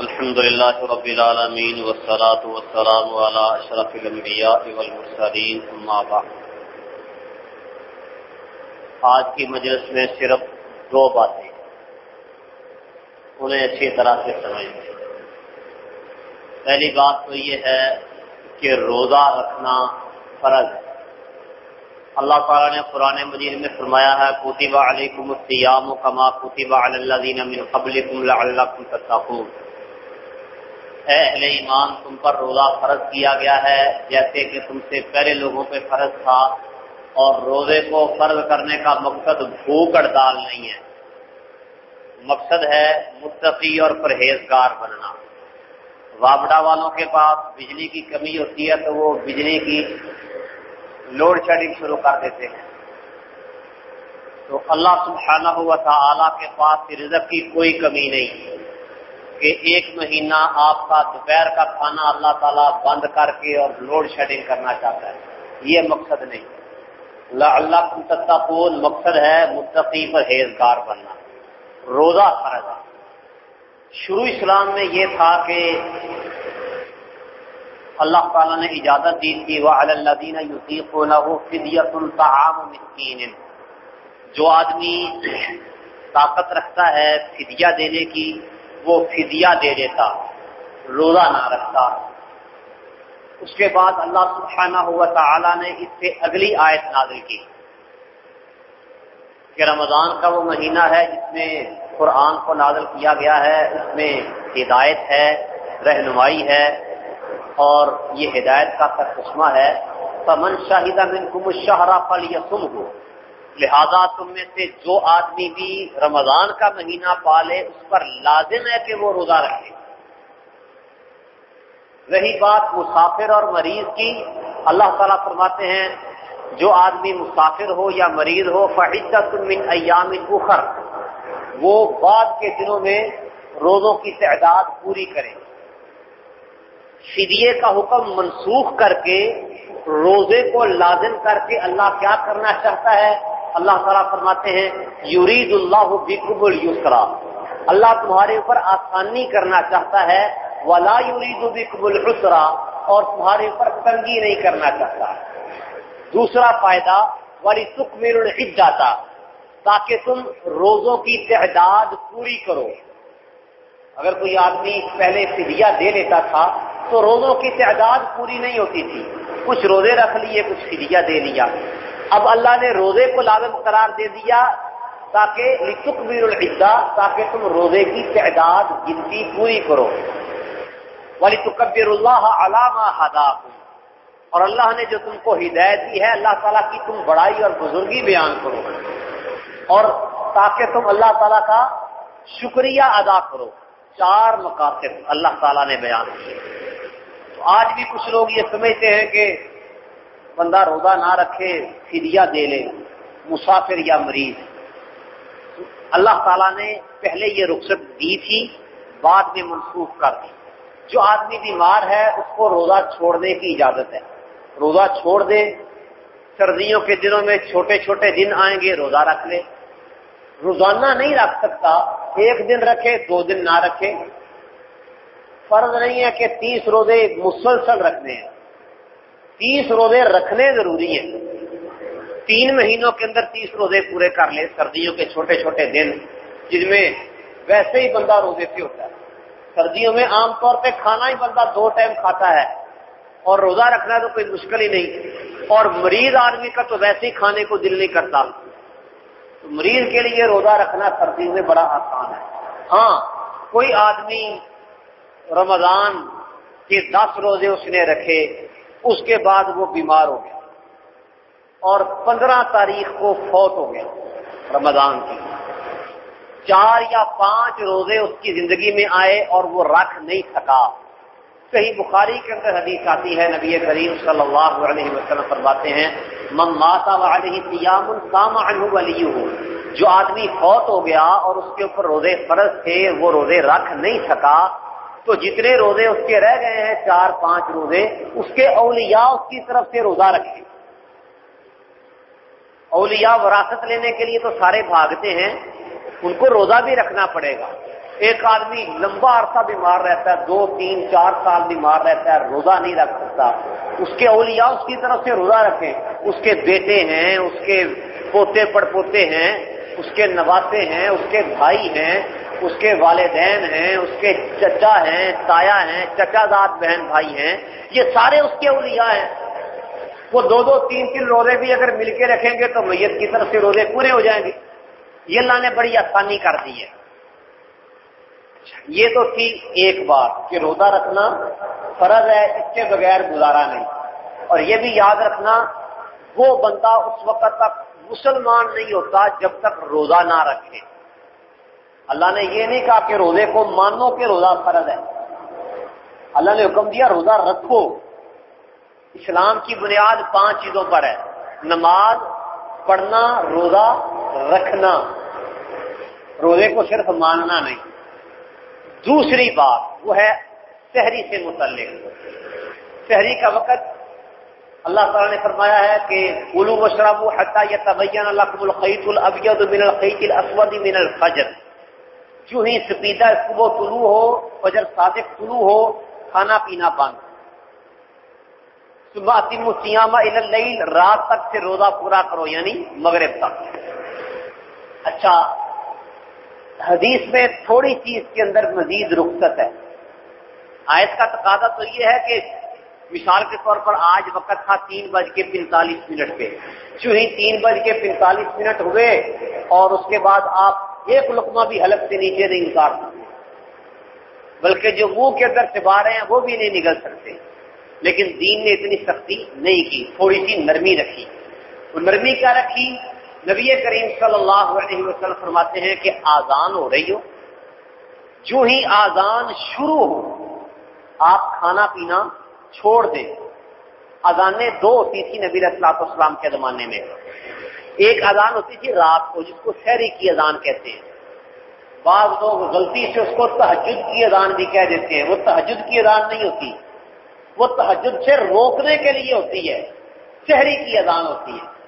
الحمد لله رب العالمين والصلاة والسلام على أشرف الأنبياء والمرسلين أما بعد۔ آج کی مجلس میں صرف دو باتیں انہیں اچھی طرح سے سمجھیں۔ پہلی بات تو یہ ہے کہ روزہ رکھنا فرض ہے۔ اللہ تعالیٰ نے قرآن مجید میں فرمایا ہے کوتبہ علیکم السیام و کما کوتبہ علی الذین من قبلکم لعلکم تتقون اے اہل ایمان، تم پر روزہ فرض کیا گیا ہے، جیسے کہ تم سے پہلے لوگوں پہ فرض تھا، اور روزے کو فرض کرنے کا مقصد بھوک ہڑتال نہیں ہے۔ مقصد ہے متقی اور پرہیزگار بننا۔ وابڈا والوں کے پاس بجلی کی کمی ہوتی ہے تو وہ بجلی کی لوڈ شیڈنگ شروع کر دیتے ہیں۔ تو اللہ سبحانہ ہوا تھا کے پاس رزق کی کوئی کمی نہیں۔ کہ ایک مہینہ آپ کا دوپہر کا کھانا اللہ تعالیٰ بند کر کے اور لوڈ شیڈنگ کرنا چاہتا ہے۔ یہ مقصد نہیں۔ اللہ تتقون، مقصد ہے متقی پرہیزگار بننا۔ روزہ فرض ہے۔ شروع اسلام میں یہ تھا کہ اللہ تعالیٰ نے اجازت دی تھی وہ الدین یوسیف فدیت الطعام مسکین جو آدمی طاقت رکھتا ہے فدیہ دینے کی وہ فدیہ دے دیتا، روزہ نہ رکھتا۔ اس کے بعد اللہ سبحانہ ہوا تعالی نے اس سے اگلی آیت نازل کی۔ کہ رمضان کا وہ مہینہ ہے جس میں قرآن کو نازل کیا گیا ہے، اس میں ہدایت ہے، رہنمائی ہے اور یہ ہدایت کا ترقسمہ ہے۔ پمن شاہدہ من کم شاہراہ پل یسم ہو لہذا تم میں سے جو آدمی بھی رمضان کا مہینہ پالے، اس پر لازم ہے کہ وہ روزہ رکھے۔ رہی بات مسافر اور مریض کی، اللہ تعالیٰ فرماتے ہیں، جو آدمی مسافر ہو یا مریض ہو، فعدت من ایام اخر، وہ بعد کے دنوں میں روزوں کی تعداد پوری کرے۔ فدیے کا حکم منسوخ کر کے، روزے کو لازم کر کے اللہ کیا کرنا چاہتا ہے؟ اللہ تعالیٰ فرماتے ہیں، یورید اللہ بکب السرا اللہ تمہارے اوپر آسانی کرنا چاہتا ہے، ولا یورید بکب الحسرا اور تمہارے اوپر تنگی نہیں کرنا چاہتا. دوسرا فائدہ والی سکھ میرے جاتا تاکہ تم روزوں کی تعداد پوری کرو. اگر کوئی آدمی پہلے فدیہ دے لیتا تھا، تو روزوں کی تعداد پوری نہیں ہوتی تھی. کچھ روزے رکھ لیے، کچھ فدیہ دے لیا. اب اللہ نے روزے کو لازم قرار دے دیا تاکہ لکبیر العزا تاکہ تم روزے کی تعداد گنتی پوری کرو۔ ولی تکبر اللہ علامہ ہدا اور اللہ نے جو تم کو ہدایت دی ہے، اللہ تعالیٰ کی تم بڑائی اور بزرگی بیان کرو۔ اور تاکہ تم اللہ تعالیٰ کا شکریہ ادا کرو۔ چار مقاصد اللہ تعالیٰ نے بیان کیے۔ تو آج بھی کچھ لوگ یہ سمجھتے ہیں کہ بندہ روزہ نہ رکھے، فدیہ دے لے، مسافر یا مریض۔ اللہ تعالیٰ نے پہلے یہ رخصت دی تھی، بعد میں منسوخ کر دی۔ جو آدمی بیمار ہے، اس کو روزہ چھوڑنے کی اجازت ہے۔ روزہ چھوڑ دے، سردیوں کے دنوں میں چھوٹے چھوٹے دن آئیں گے، روزہ رکھ لے۔ روزانہ نہیں رکھ سکتا، ایک دن رکھے، دو دن نہ رکھے۔ فرض نہیں ہے کہ تیس روزے مسلسل رکھنے ہیں۔ تیس روزے رکھنے ضروری ہیں۔ تین مہینوں کے اندر تیس روزے پورے کر لے سردیوں کے چھوٹے چھوٹے دن، جن میں ویسے ہی بندہ روزے سے ہوتا ہے۔ سردیوں میں عام طور پہ کھانا ہی بندہ دو ٹائم کھاتا ہے اور روزہ رکھنا تو کوئی مشکل ہی نہیں۔ اور مریض آدمی کا تو ویسے ہی کھانے کو دل نہیں کرتا۔ تو مریض کے لیے روزہ رکھنا سردیوں میں بڑا آسان ہے۔ ہاں کوئی آدمی رمضان کے دس روزے اس نے رکھے اس کے بعد وہ بیمار ہو گیا اور پندرہ تاریخ کو فوت ہو گیا رمضان کی۔ چار یا پانچ روزے اس کی زندگی میں آئے اور وہ رکھ نہیں سکا۔ کہیں بخاری کے اندر حدیث آتی ہے، نبی کریم صلی اللہ علیہ وسلم فرماتے ہیں، من ماتا علیہ سیام السام ولی ہو جو آدمی فوت ہو گیا اور اس کے اوپر روزے فرض تھے، وہ روزے رکھ نہیں سکا تو جتنے روزے اس کے رہ گئے ہیں، چار پانچ روزے، اس کے اولیاء اس کی طرف سے روزہ رکھیں۔ اولیاء وراثت لینے کے لیے تو سارے بھاگتے ہیں، ان کو روزہ بھی رکھنا پڑے گا۔ ایک آدمی لمبا عرصہ بیمار رہتا ہے، دو، تین، چار سال بیمار رہتا ہے، روزہ نہیں رکھ سکتا۔ اس کے اولیاء اس کی طرف سے روزہ رکھیں۔ اس کے بیٹے ہیں، اس کے پوتے پڑ پوتے ہیں، اس کے نواسے ہیں، اس کے بھائی ہیں اس کے والدین ہیں، اس کے چچا ہیں، تایا ہیں، چچا داد بہن بھائی ہیں، یہ سارے اس کے اولیاء ہیں۔ وہ دو دو تین تین روزے بھی اگر مل کے رکھیں گے تو میت کی طرف سے روزے پورے ہو جائیں گے۔ یہ اللہ نے بڑی آسانی کر دی ہے۔ یہ تو تھی ایک بات کہ روزہ رکھنا فرض ہے، اس کے بغیر گزارا نہیں۔ اور یہ بھی یاد رکھنا، وہ بندہ اس وقت تک مسلمان نہیں ہوتا جب تک روزہ نہ رکھے۔ اللہ نے یہ نہیں کہا کہ روزے کو مانو کہ روزہ فرض ہے۔ اللہ نے حکم دیا روزہ رکھو۔ اسلام کی بنیاد پانچ چیزوں پر ہے۔ نماز، پڑھنا، روزہ رکھنا۔ روزے کو صرف ماننا نہیں۔ دوسری بات وہ ہے شہری سے متعلق۔ شہری کا وقت اللہ تعالیٰ نے فرمایا ہے کہ الو و شراب حتہ یا طبین القم من الخیط الاسود من الفجر جو ہی سپیدہ صبح طلوع ہو، فجر صادق طلوع ہو، کھانا پینا بند۔ صبح تم سیامہ اللیل، رات تک سے روزہ پورا کرو یعنی مغرب تک۔ اچھا حدیث میں تھوڑی چیز کے اندر مزید رخصت ہے۔ آیت کا تقاضا تو یہ ہے کہ مثال کے طور پر آج وقت تھا تین بج کے پینتالیس منٹ پہ۔ جو ہی تین بج کے پینتالیس منٹ ہوئے اور اس کے بعد آپ ایک لقمہ بھی حلق سے نیچے نہیں اتار سکتے۔ بلکہ جو منہ کے اندر سے رہے ہیں وہ بھی نہیں نکل سکتے۔ لیکن دین نے اتنی سختی نہیں کی، تھوڑی سی نرمی رکھی۔ وہ نرمی کیا رکھی؟ نبی کریم صلی اللہ علیہ وسلم فرماتے ہیں کہ آزان ہو رہی ہو۔ جو ہی آزان شروع ہو، آپ کھانا پینا چھوڑ دیں۔ اذانیں دو ہوتی تھی نبی السلاط اسلام کے زمانے میں۔ ایک اذان ہوتی تھی رات کو، جس کو شہری کی اذان کہتے ہیں۔ بعض لوگ غلطی سے اس کو تحجد کی اذان بھی کہہ دیتے ہیں۔ وہ تحجد کی اذان نہیں ہوتی۔ وہ تحجد سے روکنے کے لیے ہوتی ہے۔ شہری کی اذان ہوتی ہے۔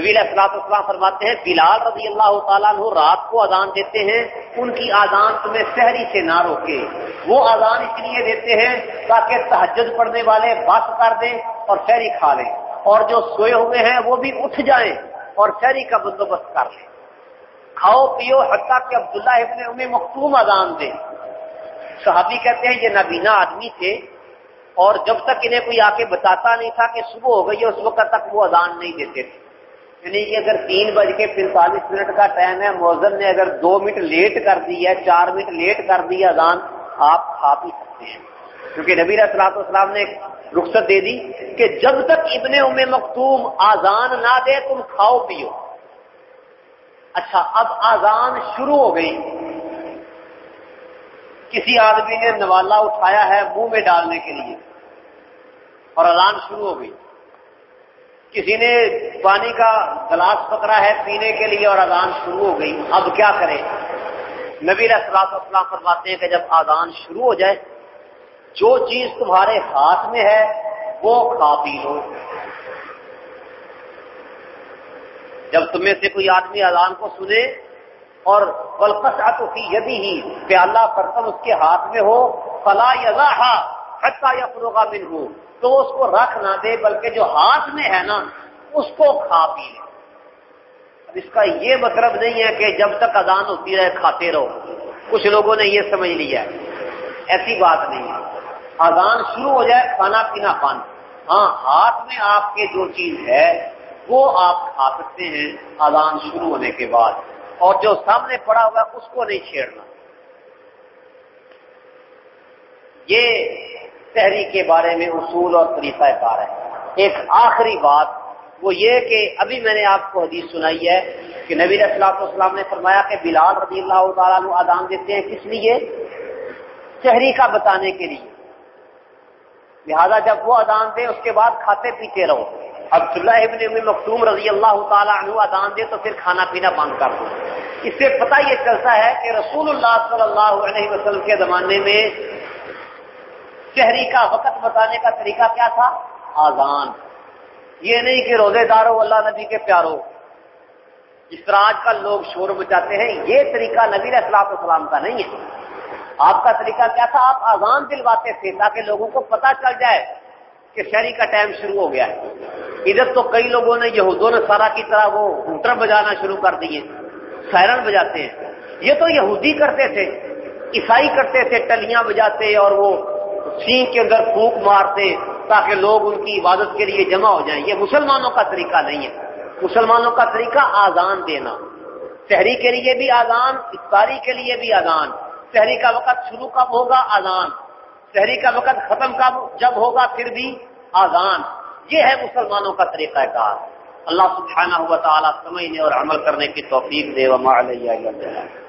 نبی السلاط اسلام فرماتے ہیں، بلال رضی اللہ تعالیٰ عنہ رات کو اذان دیتے ہیں، ان کی اذان تمہیں شہری سے نہ روکے۔ وہ اذان اس لیے دیتے ہیں تاکہ تحجد پڑھنے والے بس کر دیں اور شہری کھا لیں۔ اور جو سوئے ہوئے ہیں وہ بھی اٹھ جائیں اور شہری کا بندوبست کر لیں۔ کھاؤ، پیو، حتیٰ کہ عبداللہ ابن امی مختوم اذان دیں صحابی کہتے ہیں یہ نبینا آدمی تھے اور جب تک انہیں کوئی آ کے بتاتا نہیں تھا کہ صبح ہو گئی ہے، اس وقت تک وہ اذان نہیں دیتے تھے۔ یعنی کہ اگر تین بج کے پینتالیس منٹ کا ٹائم ہے، موزن نے اگر دو منٹ لیٹ کر دی ہے، چار منٹ لیٹ کر دی اذان، آپ کھا پی سکتے ہیں۔ کیونکہ نبی اصلاط اسلام نے رخصت دے دی کہ جب تک ابن ام مختوم آزان نہ دے تم کھاؤ پیو۔ اچھا اب آزان شروع ہو گئی۔ کسی آدمی نے نوالا اٹھایا ہے منہ میں ڈالنے کے لیے اور اذان شروع ہو گئی۔ کسی نے پانی کا گلاس پکڑا ہے پینے کے لیے اور اذان شروع ہو گئی۔ اب کیا کرے نبی السلام اسلام فرماتے ہیں کہ جب آزان شروع ہو جائے جو چیز تمہارے ہاتھ میں ہے، وہ کھا پی لو جب تمہیں سے کوئی آدمی اذان کو سنے اور بلکس کی یدی ہی پیالہ برتن اس کے ہاتھ میں ہو، فلا یا حتہ یا فروغ بن ہو تو اس کو رکھ نہ دے، بلکہ جو ہاتھ میں ہے نا، اس کو کھا پی لے۔ اب اس کا یہ مطلب نہیں ہے کہ جب تک اذان ہوتی رہے، کھاتے رہو۔ کچھ لوگوں نے یہ سمجھ لیا ہے۔ ایسی بات نہیں ہے۔ اذان شروع ہو جائے، کھانا پینا پان ہاں ہاتھ میں آپ کے جو چیز ہے، وہ آپ کھا سکتے ہیں اذان شروع ہونے کے بعد۔ اور جو سامنے پڑا ہوا ہے، اس کو نہیں چھیڑنا۔ یہ تحریک کے بارے میں اصول اور طریقہ کار ہے۔ ایک آخری بات، وہ یہ کہ ابھی میں نے آپ کو حدیث سنائی ہے کہ نبی السلاط اسلام نے فرمایا کہ بلال رضی اللہ تعالیٰ ادان دیتے ہیں کس لیے؟ شہری کا بتانے کے لیے۔ لہذا جب وہ ادان دے، اس کے بعد کھاتے پیتے رہو۔ عبداللہ ابن ابن مختوم رضی اللہ تعالیٰ عنہ ادان دے تو پھر کھانا پینا بند کر دو۔ اس سے پتہ یہ چلتا ہے کہ رسول اللہ صلی اللہ علیہ وسلم کے زمانے میں شہری کا وقت بتانے کا طریقہ کیا تھا؟ آزان یہ نہیں کہ روزے دارو اللہ نبی کے پیارو جس طرح آج کل لوگ شور بچاتے ہیں۔ یہ طریقہ نبی علیہ السلام السلام کا نہیں ہے۔ آپ کا طریقہ کیا تھا؟ آپ آزان دلواتے تھے تاکہ لوگوں کو پتا چل جائے کہ شہری کا ٹائم شروع ہو گیا ہے۔ ادھر تو کئی لوگوں نے یہودوں نے سارا کی طرح وہ ہوٹر بجانا شروع کر دیے، سائرن بجاتے ہیں۔ یہ تو یہودی کرتے تھے، عیسائی کرتے تھے، ٹلیاں بجاتے اور وہ سینگ کے اندر پھونک مارتے تاکہ لوگ ان کی عبادت کے لیے جمع ہو جائیں۔ یہ مسلمانوں کا طریقہ نہیں ہے۔ مسلمانوں کا طریقہ آزان دینا شہری کے لیے بھی آزان افطاری کے لیے بھی آزان شہری کا وقت شروع کب ہوگا؟ آزان شہری کا وقت ختم کب جب ہوگا؟ پھر بھی آزان یہ ہے مسلمانوں کا طریقہ کار۔ اللہ سبحانہ ہوا تعالیٰ سمجھنے اور عمل کرنے کی توفیق دے۔ وما علیہ